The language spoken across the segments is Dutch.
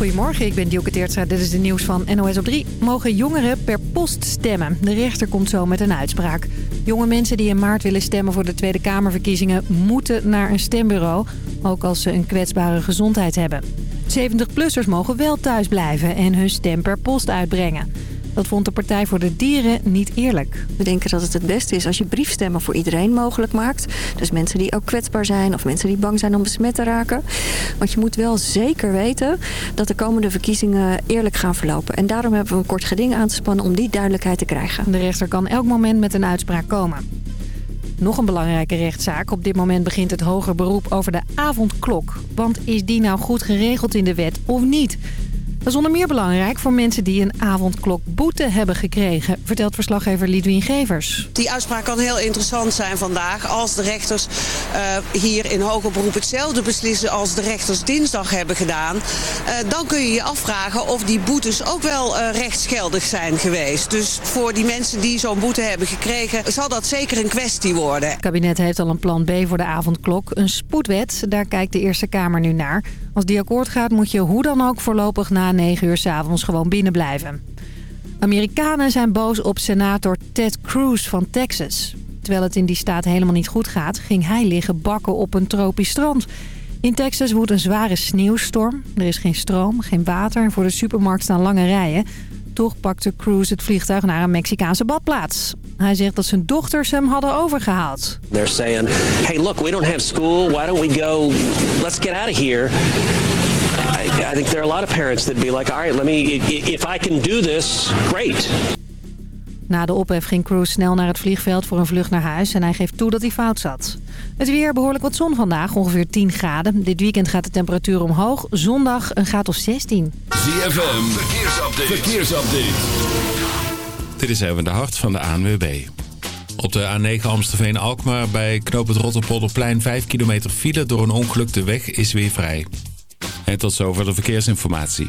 Goedemorgen, ik ben Dielke Teertstra. Dit is de nieuws van NOS op 3. Mogen jongeren per post stemmen? De rechter komt zo met een uitspraak. Jonge mensen die in maart willen stemmen voor de Tweede Kamerverkiezingen... moeten naar een stembureau, ook als ze een kwetsbare gezondheid hebben. 70-plussers mogen wel thuis blijven en hun stem per post uitbrengen. Dat vond de Partij voor de Dieren niet eerlijk. We denken dat het het beste is als je briefstemmen voor iedereen mogelijk maakt. Dus mensen die ook kwetsbaar zijn of mensen die bang zijn om besmet te raken. Want je moet wel zeker weten dat de komende verkiezingen eerlijk gaan verlopen. En daarom hebben we een kort geding aan te spannen om die duidelijkheid te krijgen. De rechter kan elk moment met een uitspraak komen. Nog een belangrijke rechtszaak. Op dit moment begint het hoger beroep over de avondklok. Want is die nou goed geregeld in de wet of niet? Dat is onder meer belangrijk voor mensen die een avondklokboete hebben gekregen, vertelt verslaggever Lidwien Gevers. Die uitspraak kan heel interessant zijn vandaag als de rechters eh, hier in hoger beroep hetzelfde beslissen als de rechters dinsdag hebben gedaan. Eh, dan kun je je afvragen of die boetes ook wel uh, rechtsgeldig zijn geweest. Dus voor die mensen die zo'n boete hebben gekregen zal dat zeker een kwestie worden. Het kabinet heeft al een plan B voor de avondklok, een spoedwet. Daar kijkt de Eerste Kamer nu naar. Als die akkoord gaat moet je hoe dan ook voorlopig na 9 uur s'avonds gewoon binnen blijven. Amerikanen zijn boos op senator Ted Cruz van Texas. Terwijl het in die staat helemaal niet goed gaat, ging hij liggen bakken op een tropisch strand. In Texas woedt een zware sneeuwstorm. Er is geen stroom, geen water en voor de supermarkt staan lange rijen. Toch pakte Cruise het vliegtuig naar een Mexicaanse badplaats. Hij zegt dat zijn dochters hem hadden overgehaald. They're saying, hey look, we don't have school. Why don't we go? Let's get out of here. I, I think there are a lot of parents that be like, all right, let me. If I can do this, great. Na de ophef ging Cruise snel naar het vliegveld voor een vlucht naar huis... en hij geeft toe dat hij fout zat. Het weer behoorlijk wat zon vandaag, ongeveer 10 graden. Dit weekend gaat de temperatuur omhoog. Zondag een graad of 16. ZFM, verkeersupdate. verkeersupdate. Dit is even de hart van de ANWB. Op de A9 Amstelveen-Alkmaar bij Knoop het Rotterpolderplein 5 kilometer file door een ongeluk. De weg is weer vrij. En tot zover de verkeersinformatie.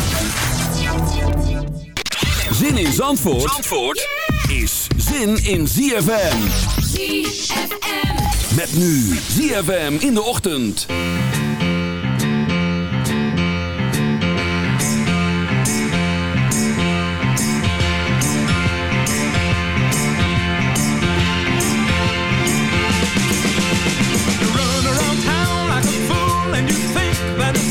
Zin in Zandvoort, Zandvoort yeah! is zin in ZFM. ZFM. Met nu ZFM in de ochtend. Run around town like a fool and you think that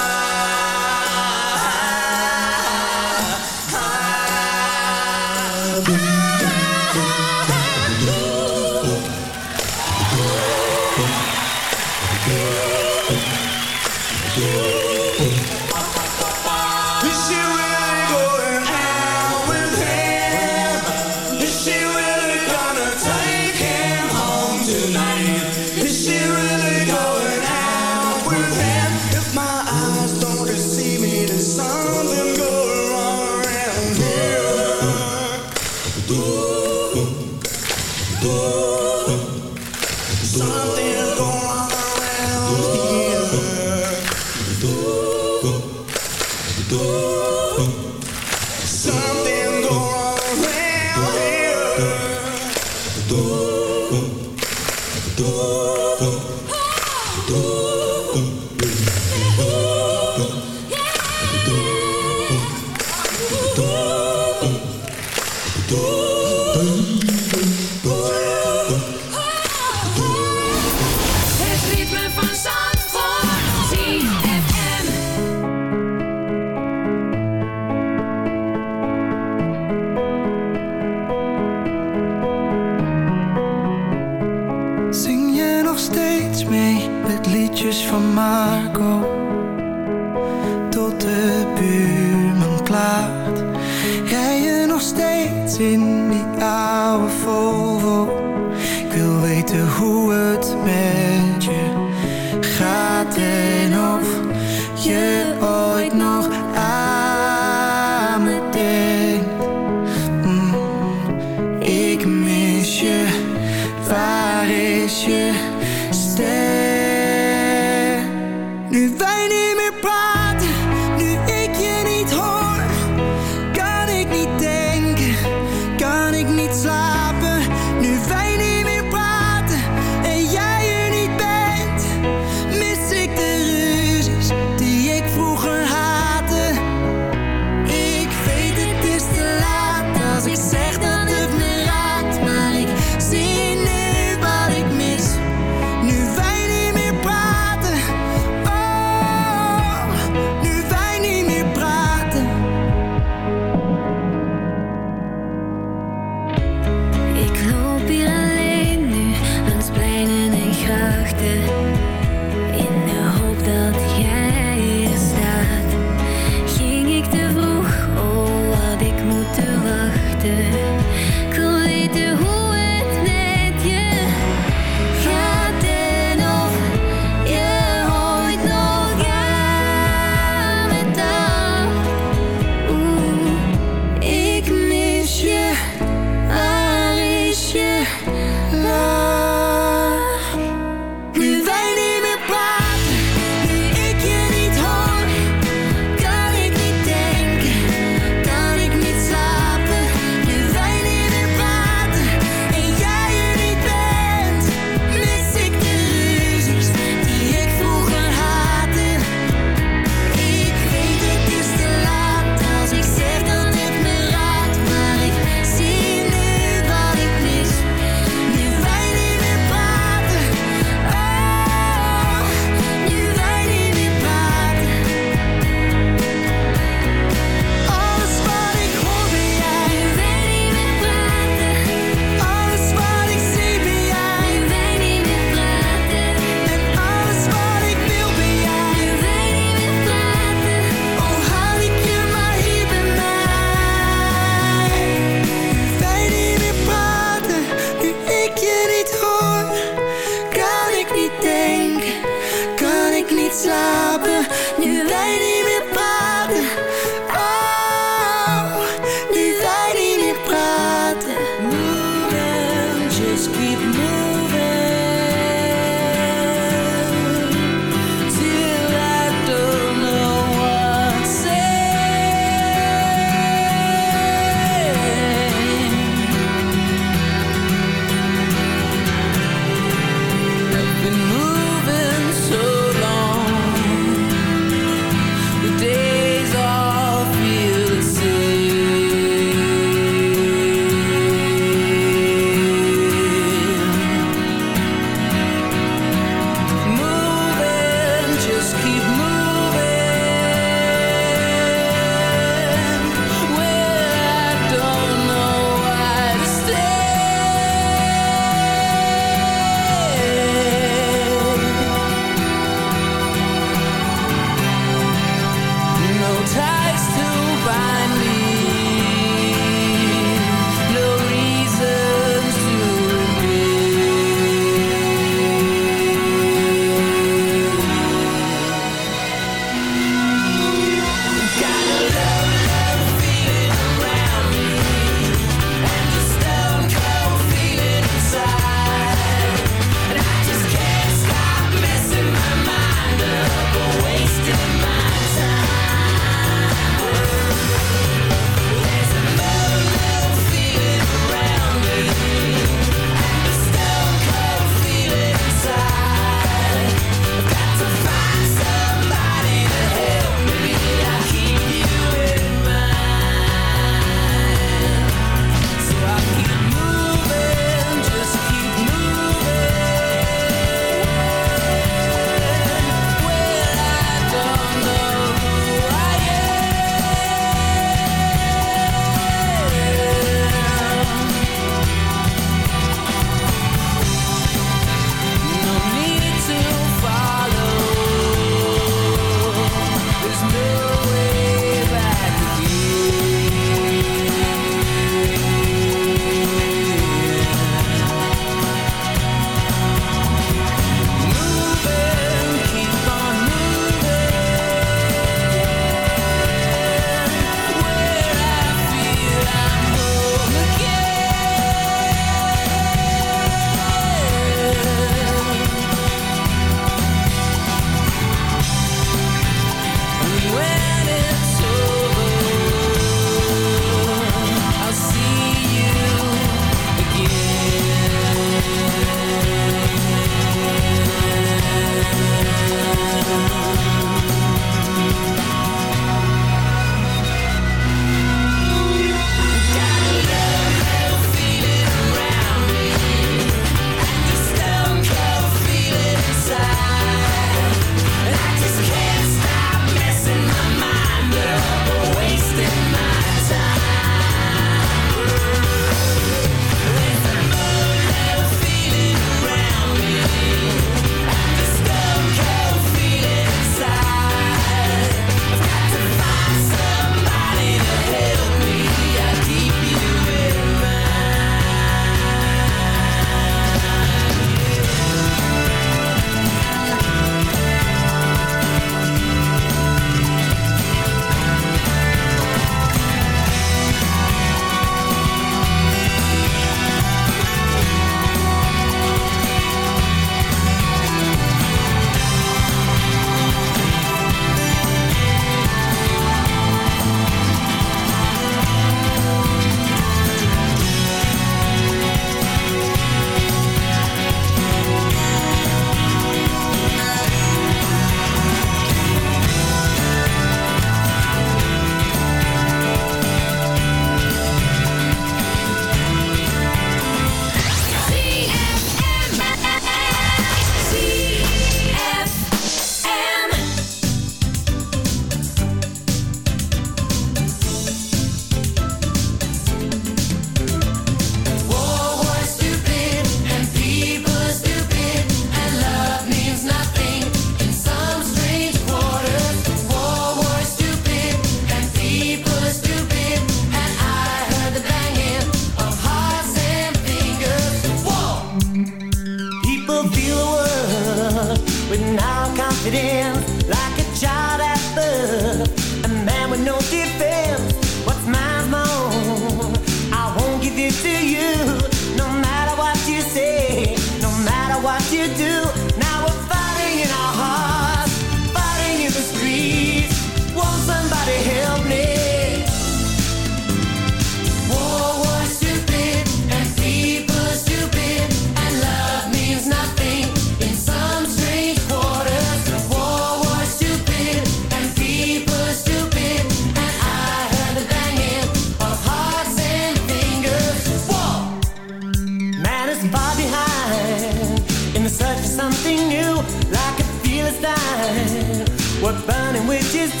is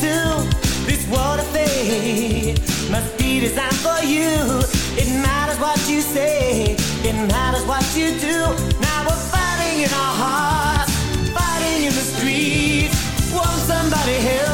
This world of fate must be designed for you. It matters what you say, it matters what you do. Now we're fighting in our hearts, fighting in the streets. Won't somebody help?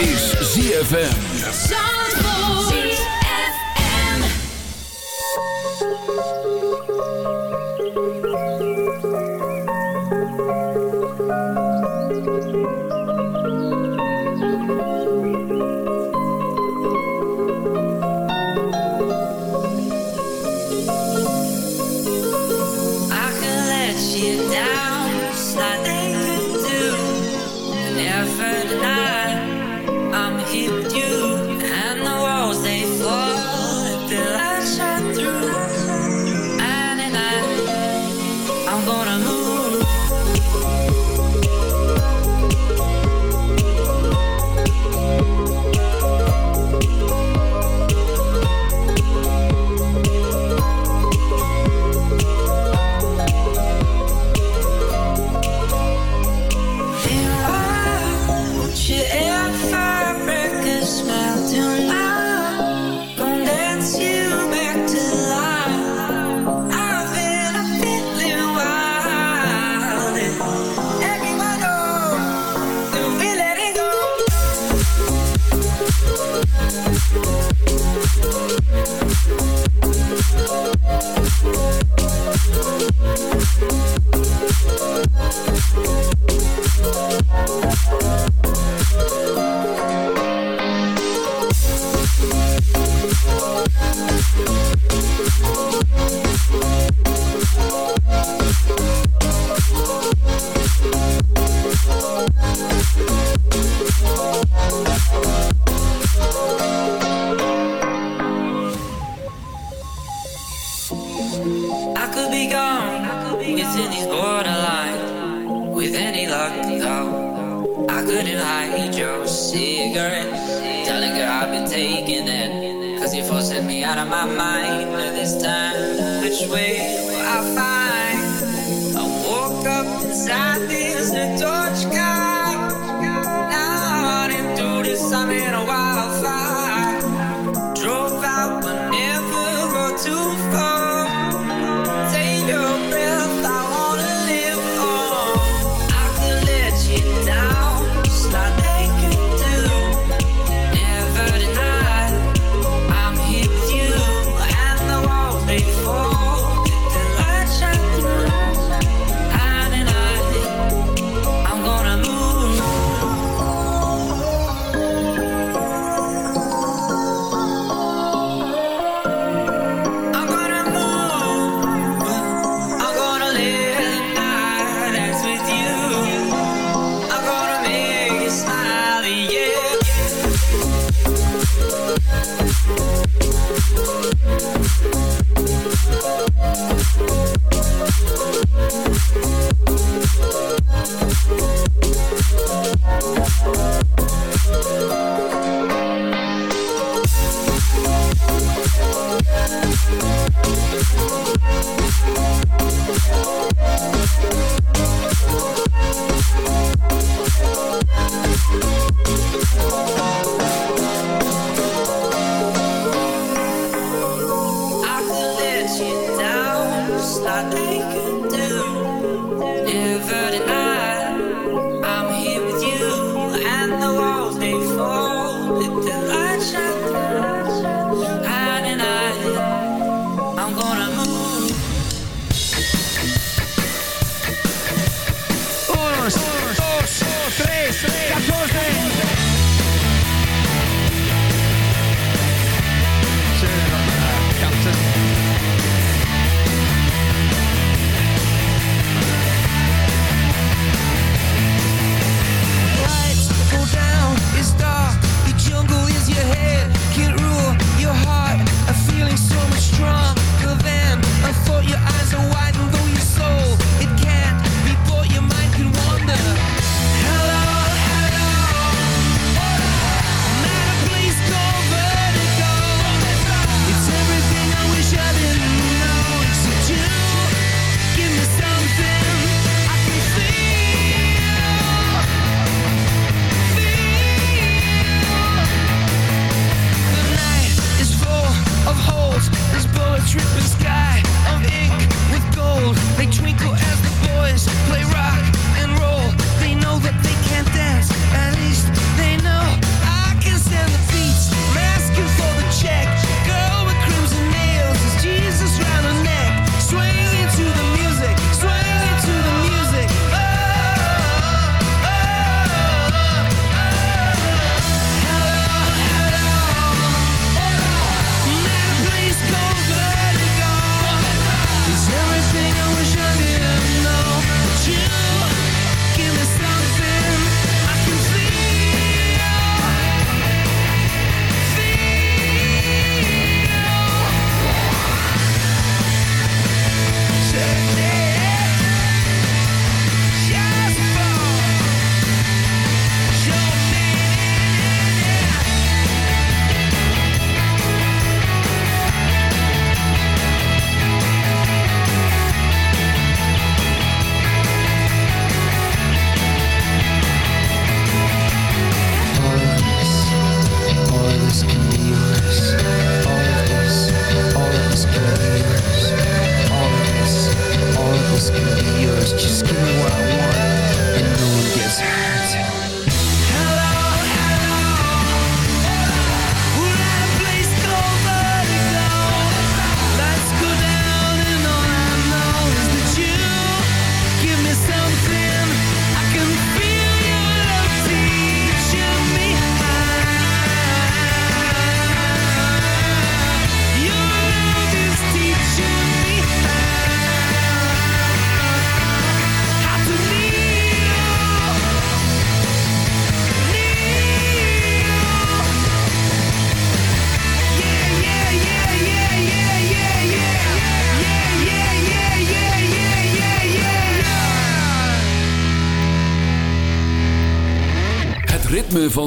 is ZFM. I could be gone within these borderlines. With any luck, though, I couldn't hide your cigarette. Telling you I've been taking it. Cause you forcing me out of my mind. And this time, which way will I find? I woke up inside this door.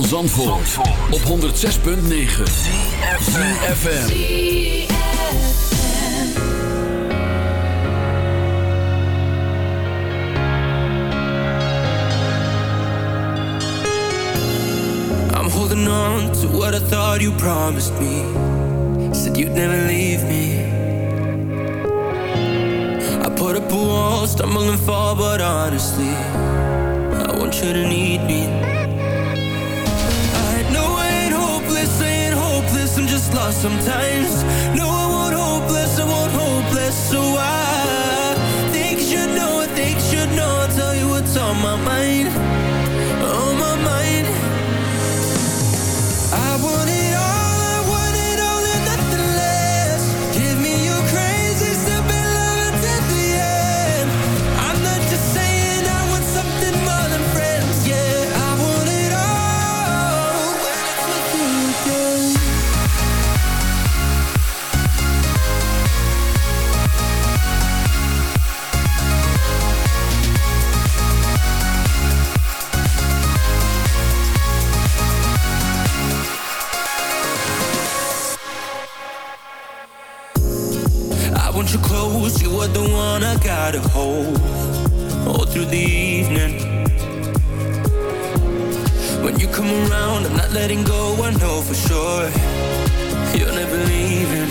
van Zandvoort, Zandvoort. op 106.9 CFFM I'm holding on to what I thought you promised me Said you'd never leave me I put up a wall, stumble and fall, but honestly I want you to need me I'm just lost sometimes No, I won't hopeless, I won't hopeless So I think you should know, I think you should know I'll tell you what's on my mind try to hold all through the evening. When you come around, I'm not letting go, I know for sure you're never leaving.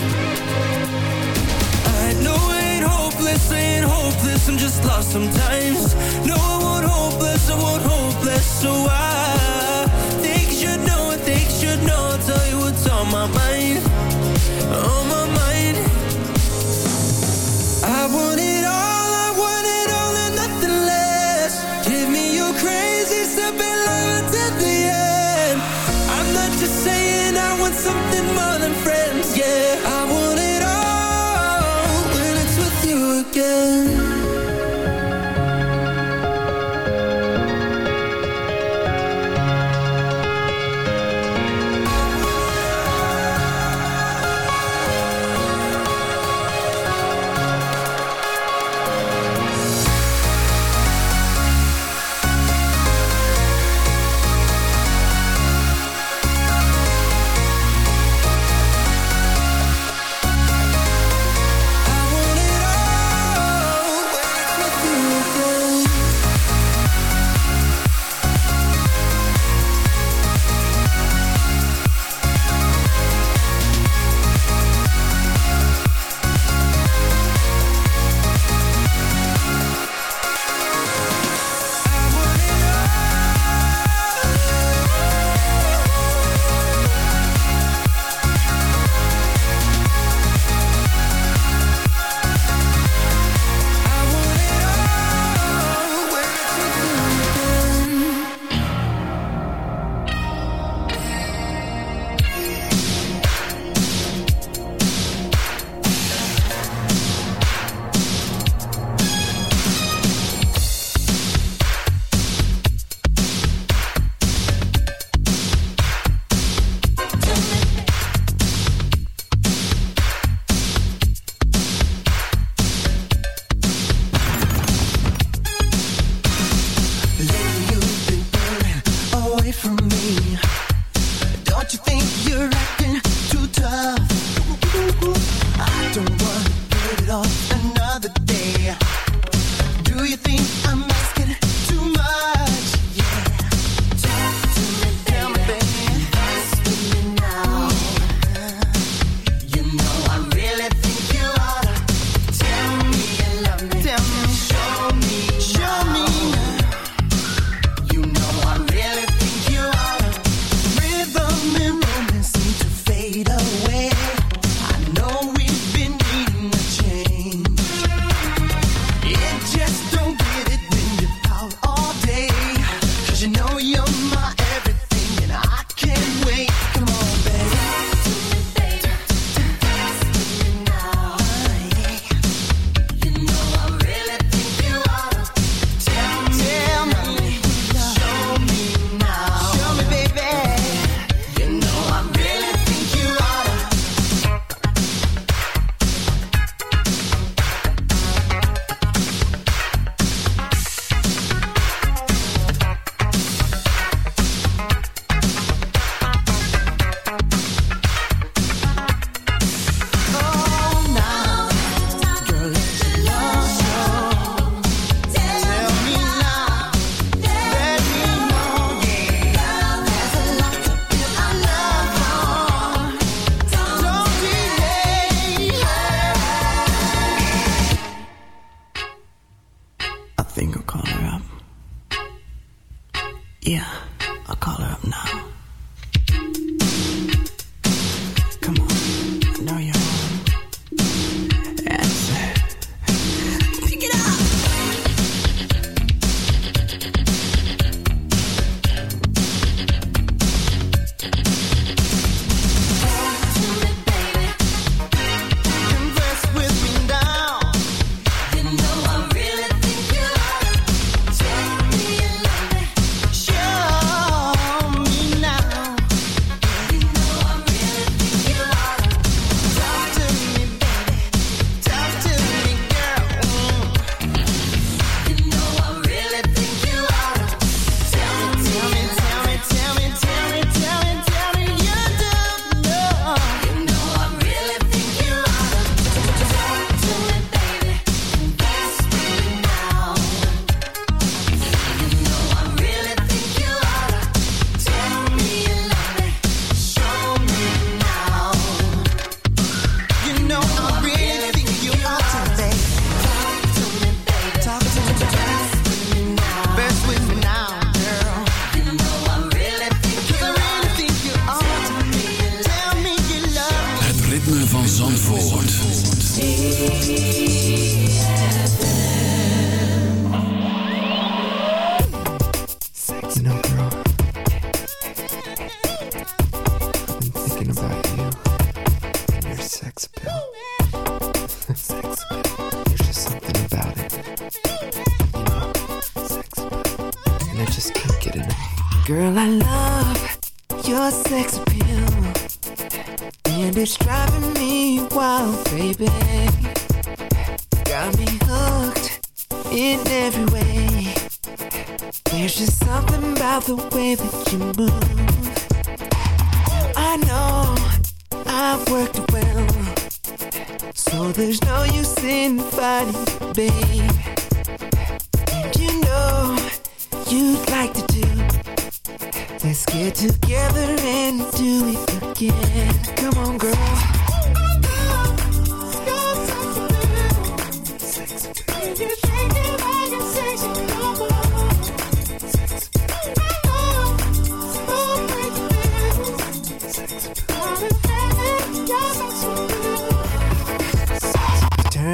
I know ain't hopeless, ain't hopeless, I'm just lost sometimes. No, I won't hopeless, I won't hopeless, so I think you should know, I think you should know, I'll tell you what's on my mind, on my mind. I want it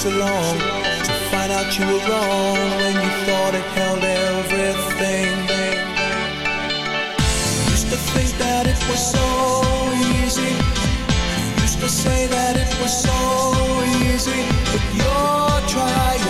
so long to find out you were wrong when you thought it held everything. You used to think that it was so easy. You used to say that it was so easy, but you're trying.